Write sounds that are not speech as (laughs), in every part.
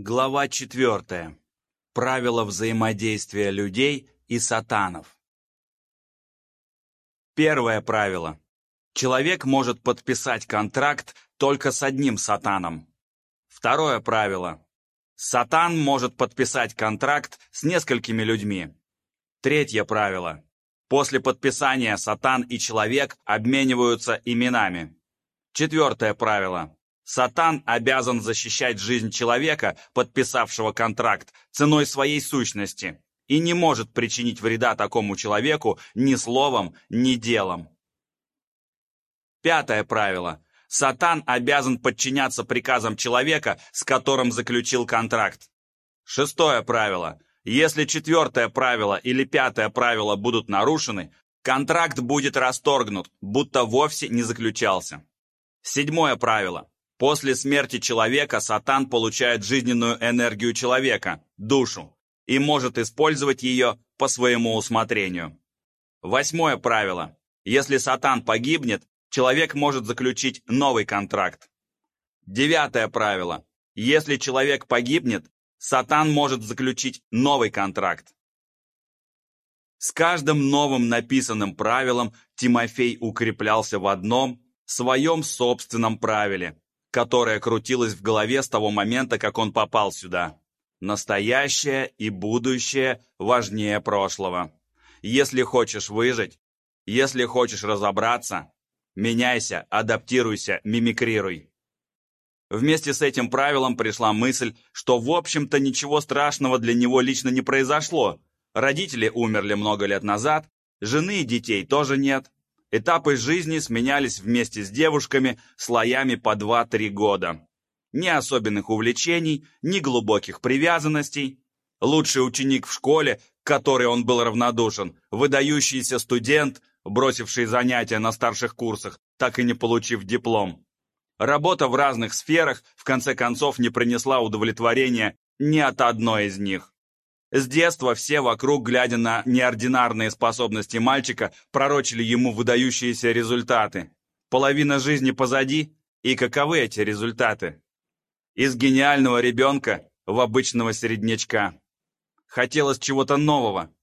Глава четвертая. Правила взаимодействия людей и сатанов. Первое правило. Человек может подписать контракт только с одним сатаном. Второе правило. Сатан может подписать контракт с несколькими людьми. Третье правило. После подписания сатан и человек обмениваются именами. Четвертое правило. Сатан обязан защищать жизнь человека, подписавшего контракт, ценой своей сущности, и не может причинить вреда такому человеку ни словом, ни делом. Пятое правило. Сатан обязан подчиняться приказам человека, с которым заключил контракт. Шестое правило. Если четвертое правило или пятое правило будут нарушены, контракт будет расторгнут, будто вовсе не заключался. Седьмое правило. После смерти человека Сатан получает жизненную энергию человека, душу, и может использовать ее по своему усмотрению. Восьмое правило. Если Сатан погибнет, человек может заключить новый контракт. Девятое правило. Если человек погибнет, Сатан может заключить новый контракт. С каждым новым написанным правилом Тимофей укреплялся в одном, своем собственном правиле, которая крутилась в голове с того момента, как он попал сюда. Настоящее и будущее важнее прошлого. Если хочешь выжить, если хочешь разобраться, меняйся, адаптируйся, мимикрируй. Вместе с этим правилом пришла мысль, что в общем-то ничего страшного для него лично не произошло. Родители умерли много лет назад, жены и детей тоже нет, Этапы жизни сменялись вместе с девушками слоями по 2-3 года. Ни особенных увлечений, ни глубоких привязанностей. Лучший ученик в школе, к которой он был равнодушен, выдающийся студент, бросивший занятия на старших курсах, так и не получив диплом. Работа в разных сферах в конце концов не принесла удовлетворения ни от одной из них. С детства все вокруг, глядя на неординарные способности мальчика, пророчили ему выдающиеся результаты. Половина жизни позади, и каковы эти результаты? Из гениального ребенка в обычного середнячка. Хотелось чего-то нового.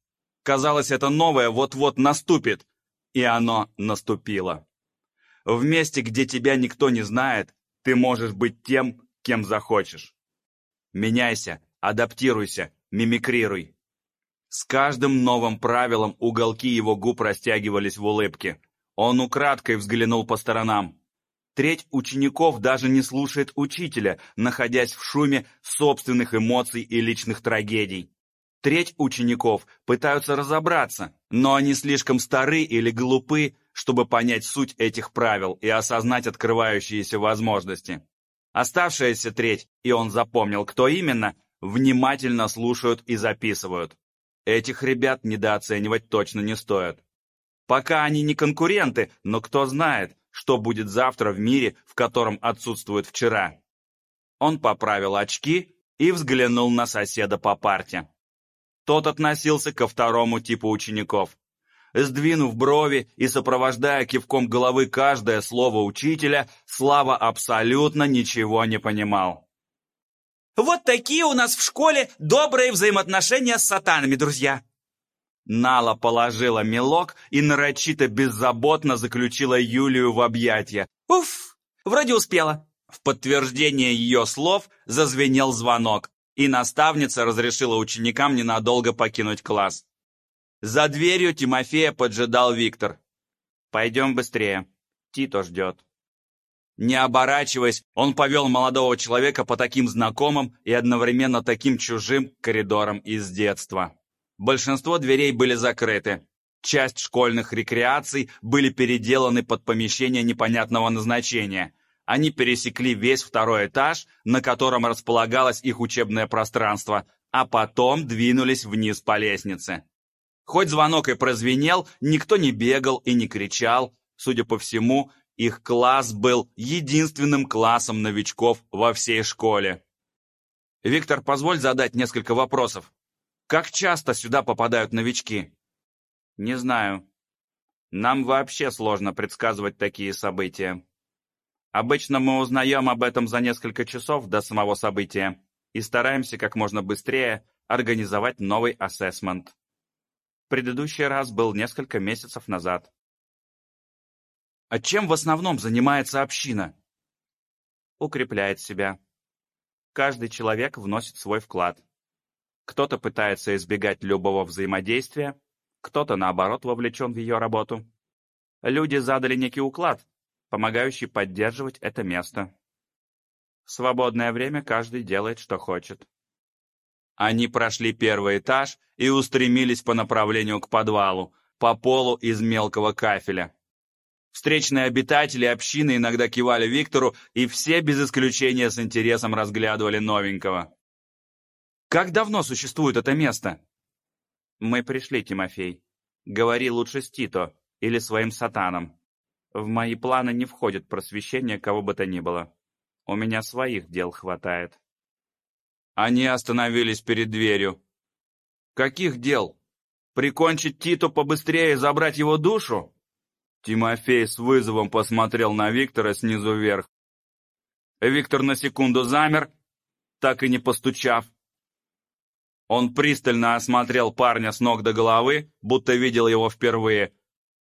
Казалось, это новое вот-вот наступит, и оно наступило. В месте, где тебя никто не знает, ты можешь быть тем, кем захочешь. Меняйся, адаптируйся, мимикрируй. С каждым новым правилом уголки его губ растягивались в улыбке. Он украдкой взглянул по сторонам. Треть учеников даже не слушает учителя, находясь в шуме собственных эмоций и личных трагедий. Треть учеников пытаются разобраться, но они слишком стары или глупы, чтобы понять суть этих правил и осознать открывающиеся возможности. Оставшаяся треть, и он запомнил, кто именно, внимательно слушают и записывают. Этих ребят недооценивать точно не стоит. Пока они не конкуренты, но кто знает, что будет завтра в мире, в котором отсутствует вчера. Он поправил очки и взглянул на соседа по парте. Тот относился ко второму типу учеников. Сдвинув брови и сопровождая кивком головы каждое слово учителя, Слава абсолютно ничего не понимал. Вот такие у нас в школе добрые взаимоотношения с сатанами, друзья!» Нала положила мелок и нарочито беззаботно заключила Юлию в объятия. «Уф, вроде успела». В подтверждение ее слов зазвенел звонок, и наставница разрешила ученикам ненадолго покинуть класс. За дверью Тимофея поджидал Виктор. «Пойдем быстрее. Тито ждет». Не оборачиваясь, он повел молодого человека по таким знакомым и одновременно таким чужим коридорам из детства. Большинство дверей были закрыты. Часть школьных рекреаций были переделаны под помещения непонятного назначения. Они пересекли весь второй этаж, на котором располагалось их учебное пространство, а потом двинулись вниз по лестнице. Хоть звонок и прозвенел, никто не бегал и не кричал. Судя по всему, их класс был единственным классом новичков во всей школе. «Виктор, позволь задать несколько вопросов. Как часто сюда попадают новички?» «Не знаю. Нам вообще сложно предсказывать такие события. Обычно мы узнаем об этом за несколько часов до самого события. и стараемся как можно быстрее организовать новый ассессмент. Предыдущий раз был несколько месяцев назад. А чем в основном занимается община? Укрепляет себя. Каждый человек вносит свой вклад. Кто-то пытается избегать любого взаимодействия, кто-то, наоборот, вовлечен в ее работу. Люди задали некий уклад, помогающий поддерживать это место. В свободное время каждый делает, что хочет. Они прошли первый этаж и устремились по направлению к подвалу, по полу из мелкого кафеля. Встречные обитатели общины иногда кивали Виктору, и все без исключения с интересом разглядывали новенького. «Как давно существует это место?» «Мы пришли, Тимофей. Говори лучше с Тито или своим сатаном. В мои планы не входит просвещение кого бы то ни было. У меня своих дел хватает». Они остановились перед дверью. «Каких дел? Прикончить Титу побыстрее и забрать его душу?» Тимофей с вызовом посмотрел на Виктора снизу вверх. Виктор на секунду замер, так и не постучав. Он пристально осмотрел парня с ног до головы, будто видел его впервые.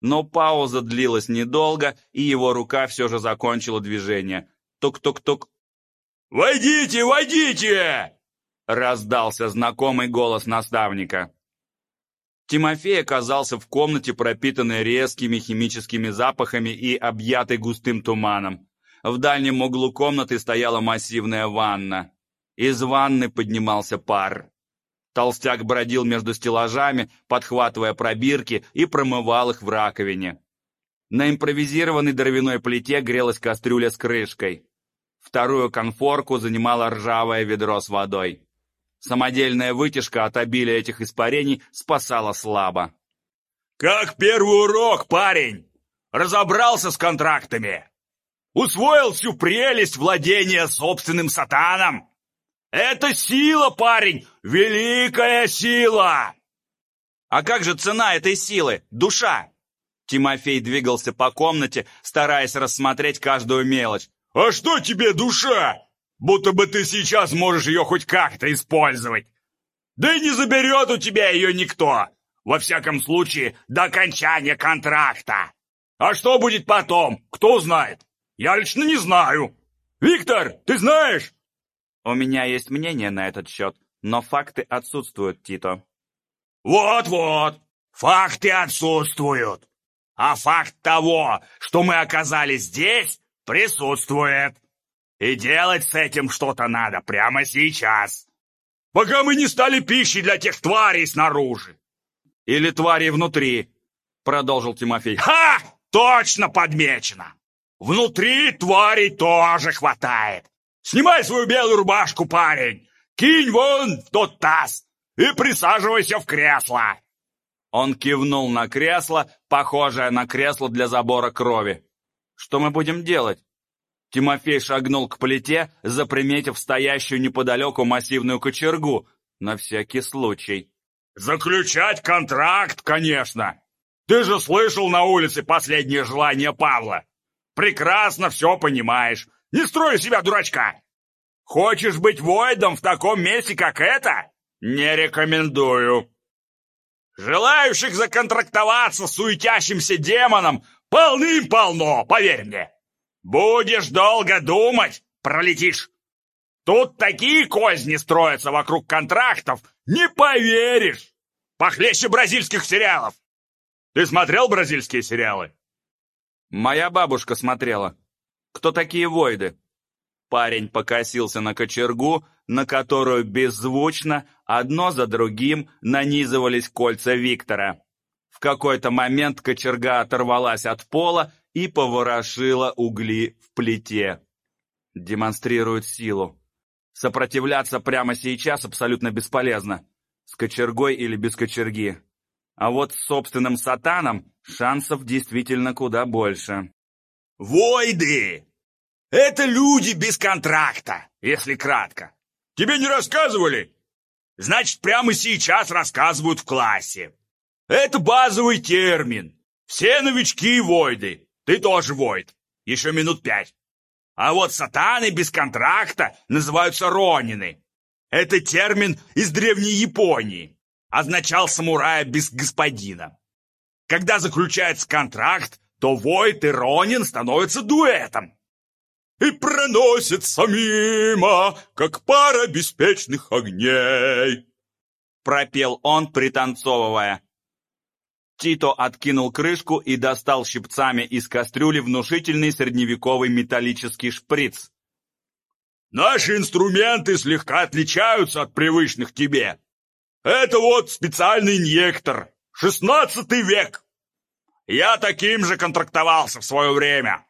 Но пауза длилась недолго, и его рука все же закончила движение. Тук-тук-тук. «Войдите, войдите!» Раздался знакомый голос наставника. Тимофей оказался в комнате, пропитанной резкими химическими запахами и объятой густым туманом. В дальнем углу комнаты стояла массивная ванна. Из ванны поднимался пар. Толстяк бродил между стеллажами, подхватывая пробирки и промывал их в раковине. На импровизированной дровяной плите грелась кастрюля с крышкой. Вторую конфорку занимало ржавое ведро с водой. Самодельная вытяжка от обилия этих испарений спасала слабо. «Как первый урок, парень! Разобрался с контрактами! Усвоил всю прелесть владения собственным сатаном! Это сила, парень! Великая сила!» «А как же цена этой силы? Душа!» Тимофей двигался по комнате, стараясь рассмотреть каждую мелочь. «А что тебе душа? Будто бы ты сейчас можешь ее хоть как-то использовать. Да и не заберет у тебя ее никто, во всяком случае, до окончания контракта. А что будет потом, кто знает? Я лично не знаю. Виктор, ты знаешь? У меня есть мнение на этот счет, но факты отсутствуют, Тито. Вот-вот, факты отсутствуют. А факт того, что мы оказались здесь, присутствует. И делать с этим что-то надо прямо сейчас. Пока мы не стали пищей для тех тварей снаружи. Или тварей внутри, продолжил Тимофей. Ха! Точно подмечено. Внутри тварей тоже хватает. Снимай свою белую рубашку, парень. Кинь вон в тот таз и присаживайся в кресло. Он кивнул на кресло, похожее на кресло для забора крови. Что мы будем делать? Тимофей шагнул к плите, заприметив стоящую неподалеку массивную кочергу, на всякий случай. «Заключать контракт, конечно! Ты же слышал на улице последнее желание Павла! Прекрасно все понимаешь! Не строй себя дурачка! Хочешь быть воидом в таком месте, как это? Не рекомендую!» Желающих законтрактоваться с суетящимся демоном полным-полно, поверь мне. Будешь долго думать, пролетишь. Тут такие козни строятся вокруг контрактов, не поверишь. Похлеще бразильских сериалов. Ты смотрел бразильские сериалы? Моя бабушка смотрела. Кто такие войды? Парень покосился на кочергу, на которую беззвучно, одно за другим, нанизывались кольца Виктора. Какой-то момент кочерга оторвалась от пола и поворошила угли в плите. Демонстрирует силу. Сопротивляться прямо сейчас абсолютно бесполезно. С кочергой или без кочерги. А вот с собственным сатаном шансов действительно куда больше. «Войды! Это люди без контракта, если кратко. Тебе не рассказывали? Значит, прямо сейчас рассказывают в классе. Это базовый термин. Все новички войды. Ты тоже воид. Еще минут пять. А вот сатаны без контракта называются ронины. Это термин из Древней Японии. Означал самурая без господина. Когда заключается контракт, то Войт и Ронин становятся дуэтом. И проносится мимо, как пара беспечных огней. Пропел он, пританцовывая. Тито откинул крышку и достал щипцами из кастрюли внушительный средневековый металлический шприц. «Наши инструменты слегка отличаются от привычных тебе. Это вот специальный инъектор, шестнадцатый век. Я таким же контрактовался в свое время».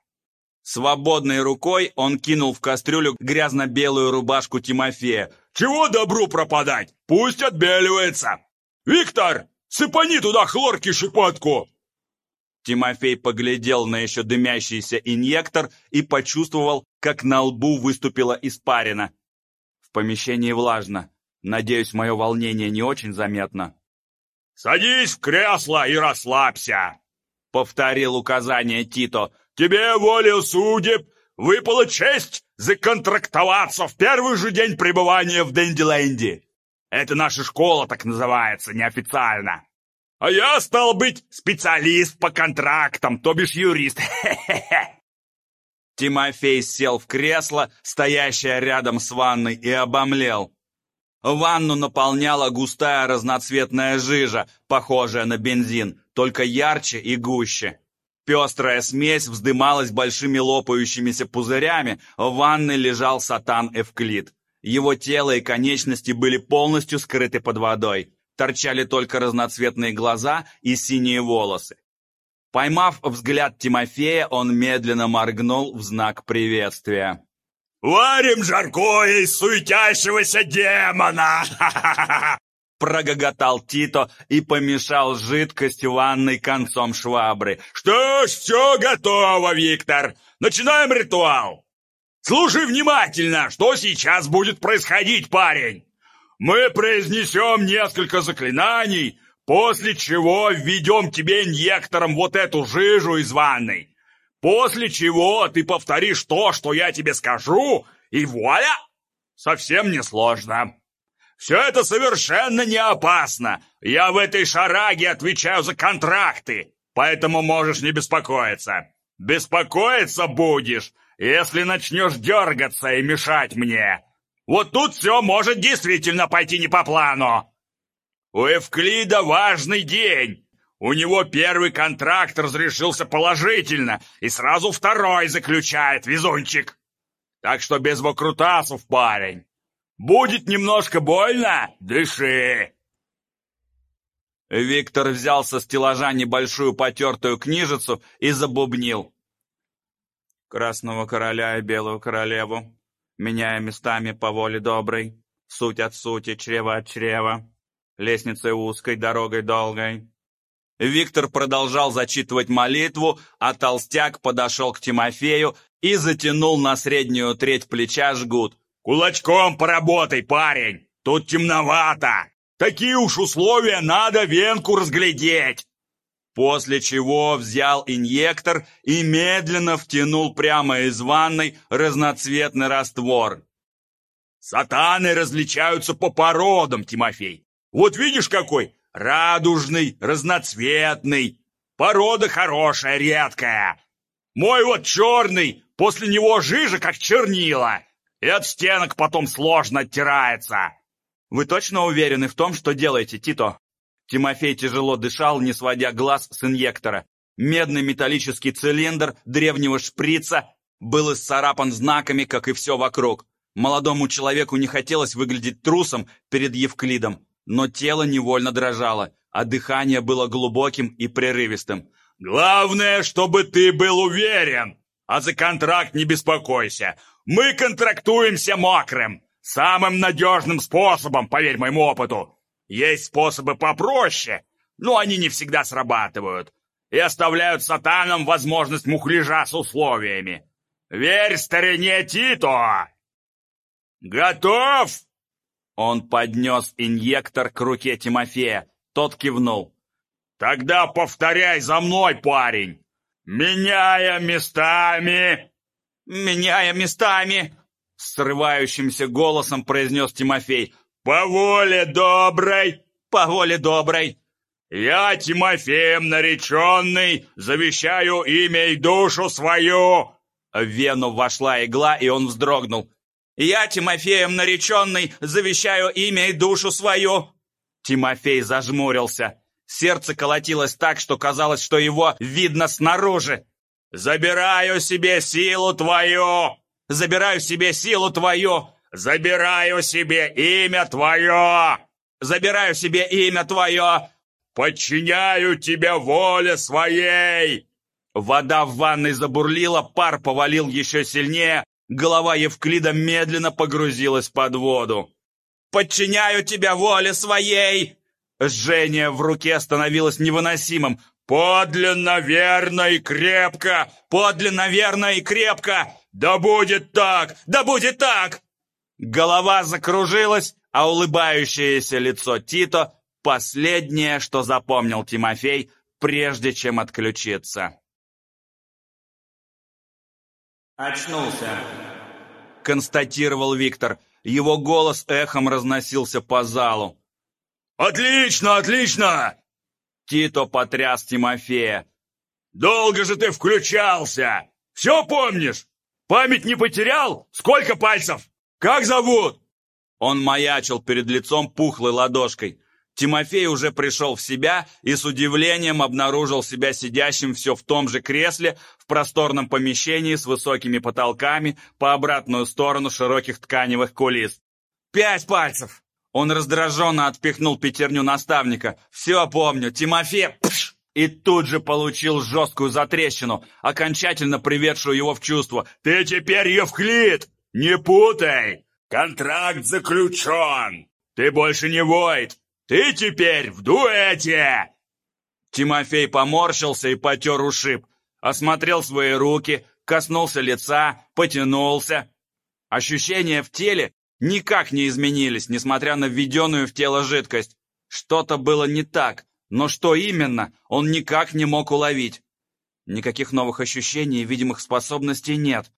Свободной рукой он кинул в кастрюлю грязно-белую рубашку Тимофея. «Чего добру пропадать? Пусть отбеливается! Виктор, сыпани туда хлорки щепотку!» Тимофей поглядел на еще дымящийся инъектор и почувствовал, как на лбу выступила испарина. В помещении влажно. Надеюсь, мое волнение не очень заметно. «Садись в кресло и расслабься!» — повторил указание Тито — Тебе, волею судеб, выпала честь законтрактоваться в первый же день пребывания в Дэндиленде. Это наша школа так называется, неофициально. А я, стал быть, специалист по контрактам, то бишь юрист. (laughs) Тимофей сел в кресло, стоящее рядом с ванной, и обомлел. Ванну наполняла густая разноцветная жижа, похожая на бензин, только ярче и гуще. Пестрая смесь вздымалась большими лопающимися пузырями, в ванной лежал сатан Эвклид. Его тело и конечности были полностью скрыты под водой. Торчали только разноцветные глаза и синие волосы. Поймав взгляд Тимофея, он медленно моргнул в знак приветствия. «Варим жаркое из суетящегося демона! (laughs) прогоготал Тито и помешал жидкость ванной концом швабры. «Что ж, все готово, Виктор! Начинаем ритуал! Слушай внимательно, что сейчас будет происходить, парень! Мы произнесем несколько заклинаний, после чего введем тебе инъектором вот эту жижу из ванной, после чего ты повторишь то, что я тебе скажу, и вуаля! Совсем несложно!» Все это совершенно не опасно. Я в этой шараге отвечаю за контракты, поэтому можешь не беспокоиться. Беспокоиться будешь, если начнешь дергаться и мешать мне. Вот тут все может действительно пойти не по плану. У Эвклида важный день. У него первый контракт разрешился положительно, и сразу второй заключает везунчик. Так что без вокрутасов, парень. Будет немножко больно? Дыши!» Виктор взял со стеллажа небольшую потертую книжицу и забубнил. «Красного короля и белую королеву, меняя местами по воле доброй, суть от сути, чрево от чрева, лестницей узкой, дорогой долгой». Виктор продолжал зачитывать молитву, а толстяк подошел к Тимофею и затянул на среднюю треть плеча жгут, «Кулачком поработай, парень! Тут темновато! Такие уж условия надо венку разглядеть!» После чего взял инъектор и медленно втянул прямо из ванной разноцветный раствор. «Сатаны различаются по породам, Тимофей. Вот видишь какой? Радужный, разноцветный. Порода хорошая, редкая. Мой вот черный, после него жижа, как чернила и от стенок потом сложно оттирается. Вы точно уверены в том, что делаете, Тито? Тимофей тяжело дышал, не сводя глаз с инъектора. Медный металлический цилиндр древнего шприца был исцарапан знаками, как и все вокруг. Молодому человеку не хотелось выглядеть трусом перед Евклидом, но тело невольно дрожало, а дыхание было глубоким и прерывистым. «Главное, чтобы ты был уверен, а за контракт не беспокойся. Мы контрактуемся мокрым. Самым надежным способом, поверь моему опыту. Есть способы попроще, но они не всегда срабатывают и оставляют сатанам возможность мухляжа с условиями. Верь старине Тито! Готов? Он поднес инъектор к руке Тимофея. Тот кивнул. Тогда повторяй за мной, парень. Меняя местами, меняя местами!» Срывающимся голосом произнес Тимофей. «По воле доброй!» «По воле доброй!» «Я, Тимофеем нареченный, завещаю имя и душу свою!» В вену вошла игла, и он вздрогнул. «Я, Тимофеем нареченный, завещаю имя и душу свою!» Тимофей зажмурился. Сердце колотилось так, что казалось, что его видно снаружи. «Забираю себе силу твою! Забираю себе силу твою! Забираю себе имя твое! Забираю себе имя твое! Подчиняю тебя воле своей!» Вода в ванной забурлила, пар повалил еще сильнее, голова Евклида медленно погрузилась под воду. «Подчиняю тебя воле своей!» Жжение в руке становилось невыносимым. «Подлинно, верно и крепко! Подлинно, верно и крепко! Да будет так! Да будет так!» Голова закружилась, а улыбающееся лицо Тито — последнее, что запомнил Тимофей, прежде чем отключиться. «Очнулся», — констатировал Виктор. Его голос эхом разносился по залу. «Отлично, отлично!» Тито потряс Тимофея. «Долго же ты включался! Все помнишь? Память не потерял? Сколько пальцев? Как зовут?» Он маячил перед лицом пухлой ладошкой. Тимофей уже пришел в себя и с удивлением обнаружил себя сидящим все в том же кресле в просторном помещении с высокими потолками по обратную сторону широких тканевых кулис. «Пять пальцев!» Он раздраженно отпихнул пятерню наставника. «Все помню, Тимофей...» Пш! И тут же получил жесткую затрещину, окончательно приведшую его в чувство. «Ты теперь Евклид! Не путай! Контракт заключен! Ты больше не Войт! Ты теперь в дуэте!» Тимофей поморщился и потер ушиб, осмотрел свои руки, коснулся лица, потянулся. Ощущения в теле никак не изменились, несмотря на введенную в тело жидкость. Что-то было не так, но что именно, он никак не мог уловить. Никаких новых ощущений и видимых способностей нет.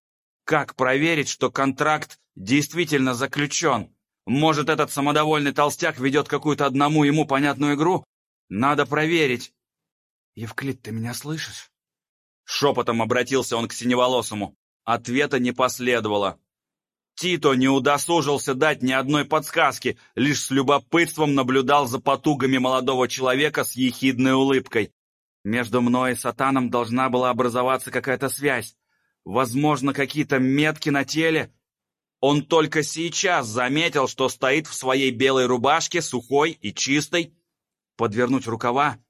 Как проверить, что контракт действительно заключен? Может, этот самодовольный толстяк ведет какую-то одному ему понятную игру? Надо проверить. «Евклид, ты меня слышишь?» Шепотом обратился он к синеволосому. Ответа не последовало. Тито не удосужился дать ни одной подсказки, лишь с любопытством наблюдал за потугами молодого человека с ехидной улыбкой. Между мной и сатаном должна была образоваться какая-то связь. Возможно, какие-то метки на теле. Он только сейчас заметил, что стоит в своей белой рубашке, сухой и чистой. Подвернуть рукава?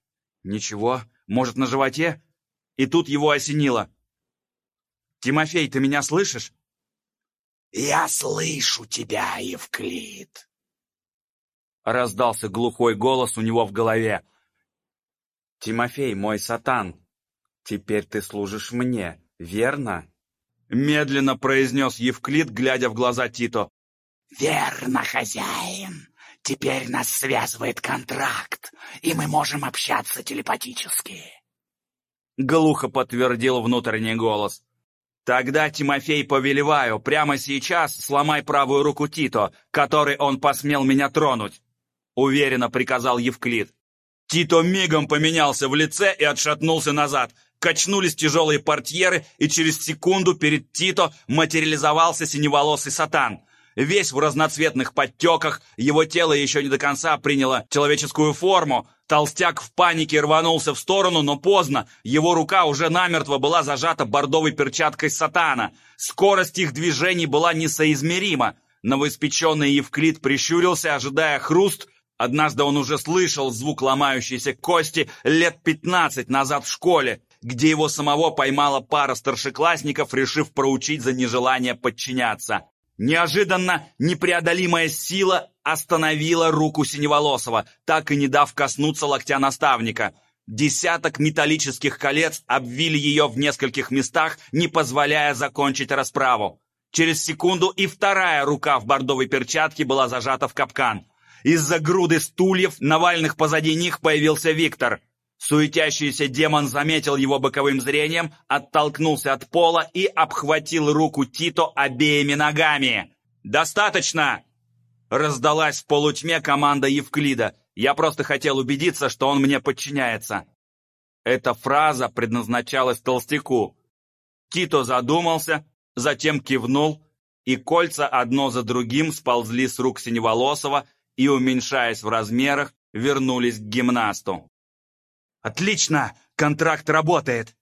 Ничего. Может, на животе? И тут его осенило. «Тимофей, ты меня слышишь?» «Я слышу тебя, Евклид!» Раздался глухой голос у него в голове. «Тимофей, мой сатан, теперь ты служишь мне, верно?» Медленно произнес Евклид, глядя в глаза Тито. «Верно, хозяин. Теперь нас связывает контракт, и мы можем общаться телепатически». Глухо подтвердил внутренний голос. «Тогда, Тимофей, повелеваю, прямо сейчас сломай правую руку Тито, которой он посмел меня тронуть!» Уверенно приказал Евклид. Тито мигом поменялся в лице и отшатнулся назад. Качнулись тяжелые портьеры, и через секунду перед Тито материализовался синеволосый сатан. Весь в разноцветных подтеках, его тело еще не до конца приняло человеческую форму, Толстяк в панике рванулся в сторону, но поздно. Его рука уже намертво была зажата бордовой перчаткой сатана. Скорость их движений была несоизмерима. Новоиспеченный Евклид прищурился, ожидая хруст. Однажды он уже слышал звук ломающейся кости лет пятнадцать назад в школе, где его самого поймала пара старшеклассников, решив проучить за нежелание подчиняться. Неожиданно непреодолимая сила остановила руку Синеволосова, так и не дав коснуться локтя наставника. Десяток металлических колец обвили ее в нескольких местах, не позволяя закончить расправу. Через секунду и вторая рука в бордовой перчатке была зажата в капкан. Из-за груды стульев, навальных позади них, появился Виктор. Суетящийся демон заметил его боковым зрением, оттолкнулся от пола и обхватил руку Тито обеими ногами. «Достаточно!» Раздалась в полутьме команда Евклида. Я просто хотел убедиться, что он мне подчиняется. Эта фраза предназначалась толстяку. Тито задумался, затем кивнул, и кольца одно за другим сползли с рук Синеволосова и, уменьшаясь в размерах, вернулись к гимнасту. «Отлично! Контракт работает!»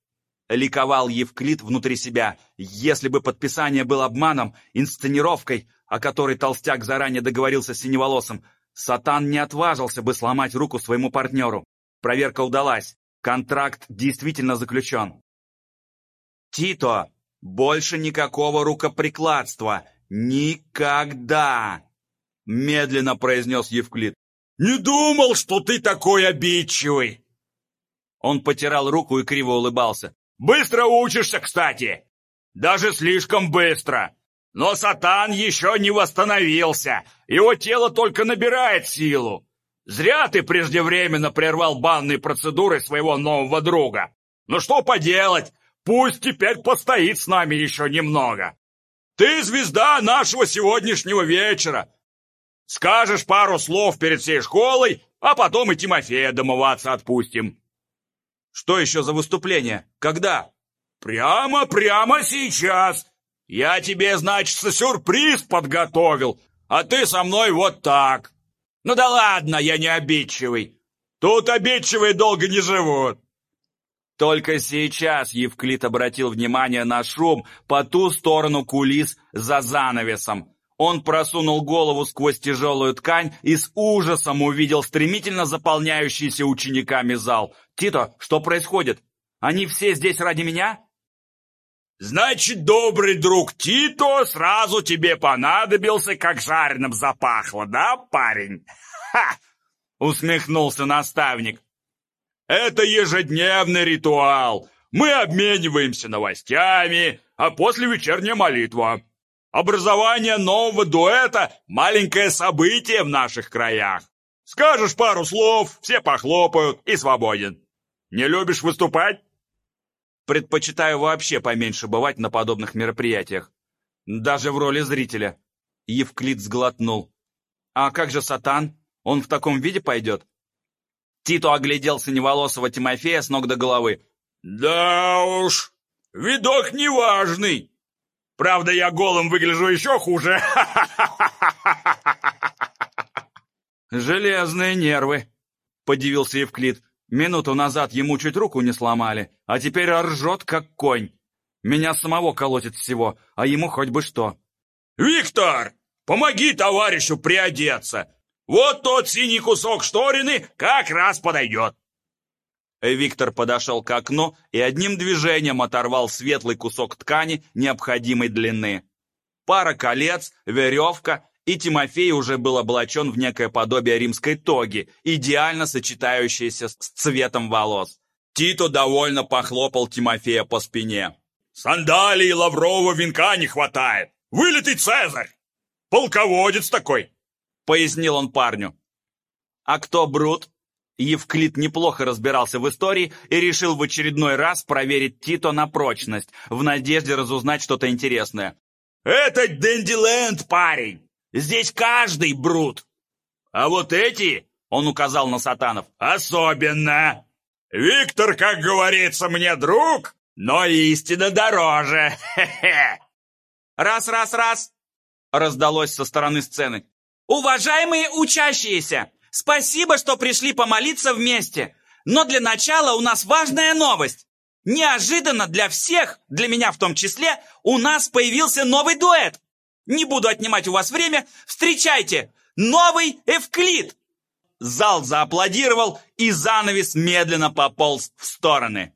Ликовал Евклид внутри себя. Если бы подписание было обманом, инсценировкой, о которой толстяк заранее договорился с Синеволосым, Сатан не отважился бы сломать руку своему партнеру. Проверка удалась. Контракт действительно заключен. Тито, больше никакого рукоприкладства. Никогда! Медленно произнес Евклид. «Не думал, что ты такой обидчивый!» Он потирал руку и криво улыбался. «Быстро учишься, кстати! Даже слишком быстро! Но Сатан еще не восстановился, его тело только набирает силу. Зря ты преждевременно прервал банные процедуры своего нового друга. Ну что поделать, пусть теперь постоит с нами еще немного. Ты звезда нашего сегодняшнего вечера. Скажешь пару слов перед всей школой, а потом и Тимофея домываться отпустим. Что еще за выступление? Когда? Прямо, прямо сейчас. Я тебе, значит, сюрприз подготовил, а ты со мной вот так. Ну да ладно, я не обидчивый. Тут обидчивые долго не живут. Только сейчас Евклид обратил внимание на шум по ту сторону кулис за занавесом. Он просунул голову сквозь тяжелую ткань и с ужасом увидел стремительно заполняющийся учениками зал. «Тито, что происходит? Они все здесь ради меня?» Значит, добрый друг Тито сразу тебе понадобился, как жареным запахло, да, парень? Ха! Усмехнулся наставник. Это ежедневный ритуал. Мы обмениваемся новостями, а после вечерняя молитва. Образование нового дуэта – маленькое событие в наших краях. Скажешь пару слов, все похлопают и свободен. Не любишь выступать? Предпочитаю вообще поменьше бывать на подобных мероприятиях. Даже в роли зрителя. Евклид сглотнул. А как же Сатан? Он в таком виде пойдет? Тито огляделся неволосого Тимофея с ног до головы. Да уж, видок неважный. Правда, я голым выгляжу еще хуже. (laughs) Железные нервы, подивился Евклид. Минуту назад ему чуть руку не сломали, а теперь ржет, как конь. Меня самого колотит всего, а ему хоть бы что. «Виктор, помоги товарищу приодеться! Вот тот синий кусок шторины как раз подойдет!» Виктор подошел к окну и одним движением оторвал светлый кусок ткани необходимой длины. Пара колец, веревка и Тимофей уже был облачен в некое подобие римской тоги, идеально сочетающейся с цветом волос. Тито довольно похлопал Тимофея по спине. «Сандалии лаврового венка не хватает! Вылитый Цезарь! Полководец такой!» — пояснил он парню. «А кто Брут?» Евклид неплохо разбирался в истории и решил в очередной раз проверить Тито на прочность, в надежде разузнать что-то интересное. «Это Дендиленд, парень! Здесь каждый брут. А вот эти, он указал на сатанов, особенно. Виктор, как говорится, мне друг, но истина дороже. Раз, раз, раз, раздалось со стороны сцены. Уважаемые учащиеся, спасибо, что пришли помолиться вместе. Но для начала у нас важная новость. Неожиданно для всех, для меня в том числе, у нас появился новый дуэт. Не буду отнимать у вас время. Встречайте! Новый Эвклид!» Зал зааплодировал, и занавес медленно пополз в стороны.